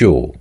Sure.